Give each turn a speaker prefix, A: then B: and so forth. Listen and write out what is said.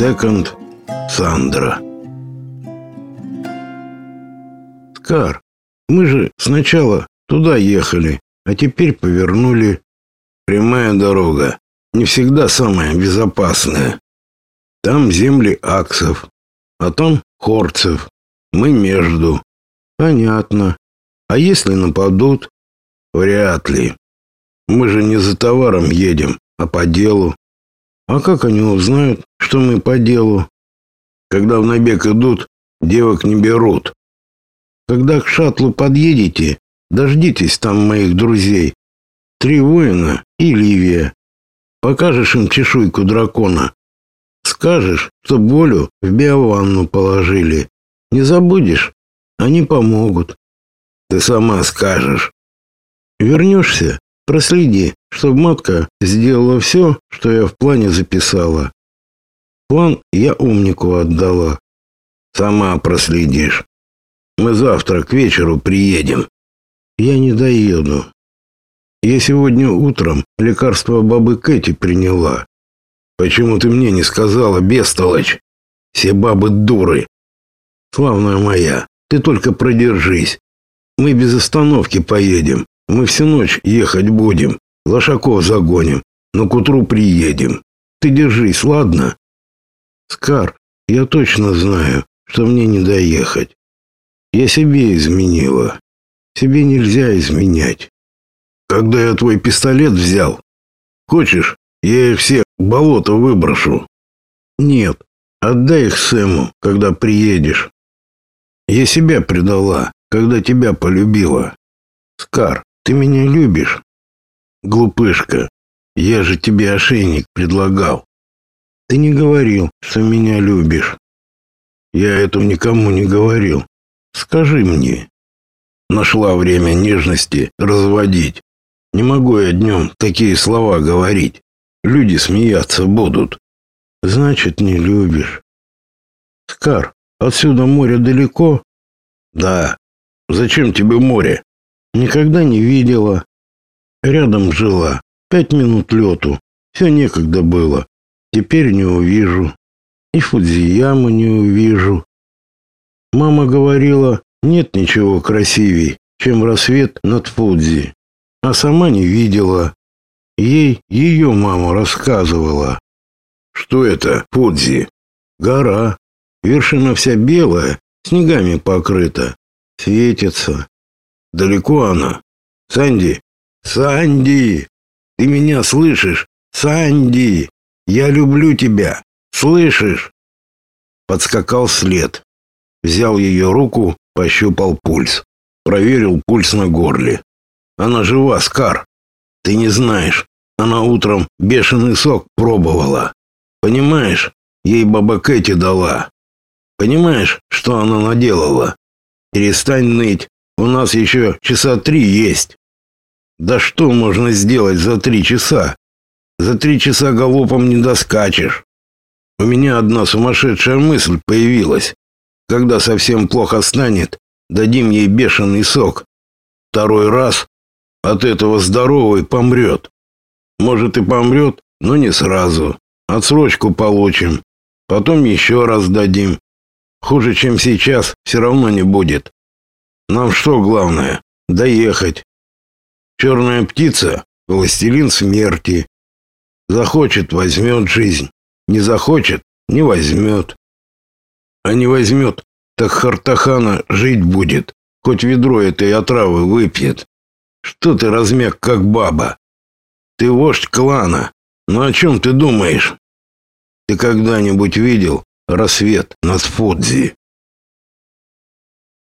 A: Секонд Сандра. Скар, мы же сначала туда ехали, а теперь повернули. Прямая дорога не всегда самая безопасная. Там земли аксов, а там хорцев. Мы между. Понятно. А если нападут? Вряд ли. Мы же не за товаром едем, а по делу. А как они узнают, что мы по делу? Когда в набег идут, девок не берут. Когда к шаттлу подъедете, дождитесь там моих друзей. Три воина и Ливия. Покажешь им чешуйку дракона. Скажешь, что Болю в биованну положили. Не забудешь? Они помогут. Ты сама скажешь. Вернешься, проследи, чтобы матка сделала все, что я в плане записала. План я умнику отдала. Сама проследишь. Мы завтра к вечеру приедем. Я не доеду. Я сегодня утром лекарство бабы Кэти приняла. Почему ты мне не сказала, бестолочь? Все бабы дуры. Славная моя, ты только продержись. Мы без остановки поедем. Мы всю ночь ехать будем. Лошаков загоним. Но к утру приедем. Ты держись, ладно? Скар, я точно знаю, что мне не доехать. Я себе изменила. Себе нельзя изменять. Когда я твой пистолет взял, хочешь, я их все в болото выброшу? Нет, отдай их Сэму, когда приедешь. Я себя предала, когда тебя полюбила. Скар, ты меня любишь? Глупышка, я же тебе ошейник предлагал. Ты не говорил, что меня любишь. Я этого никому не говорил. Скажи мне. Нашла время нежности разводить. Не могу я днем такие слова говорить. Люди смеяться будут. Значит, не любишь. Скар, отсюда море далеко? Да. Зачем тебе море? Никогда не видела. Рядом жила. Пять минут лету. Все некогда было. Теперь не увижу. И Фудзияму не увижу. Мама говорила, нет ничего красивей, чем рассвет над Фудзи а сама не видела. Ей ее мама рассказывала. Что это, Фудзи? Гора. Вершина вся белая, снегами покрыта. Светится. Далеко она? Санди? Санди! Ты меня слышишь? Санди! Я люблю тебя! Слышишь? Подскакал след. Взял ее руку, пощупал пульс. Проверил пульс на горле. Она жива, Скар. Ты не знаешь. Она утром бешеный сок пробовала. Понимаешь, ей баба Кэти дала. Понимаешь, что она наделала? Перестань ныть. У нас еще часа три есть. Да что можно сделать за три часа? За три часа галопом не доскачешь. У меня одна сумасшедшая мысль появилась. Когда совсем плохо станет, дадим ей бешеный сок. Второй раз от этого здоровый помрет. Может и помрет, но не сразу. Отсрочку получим. Потом еще раз дадим. Хуже, чем сейчас, все равно не будет. Нам что главное? Доехать. Черная птица — властелин смерти. Захочет — возьмет жизнь. Не захочет — не возьмет. А не возьмет, так Хартахана жить будет. Хоть ведро этой отравы выпьет. Что ты размяк, как баба? Ты вождь клана. Ну о чем ты думаешь? Ты когда-нибудь видел рассвет над Фудзи?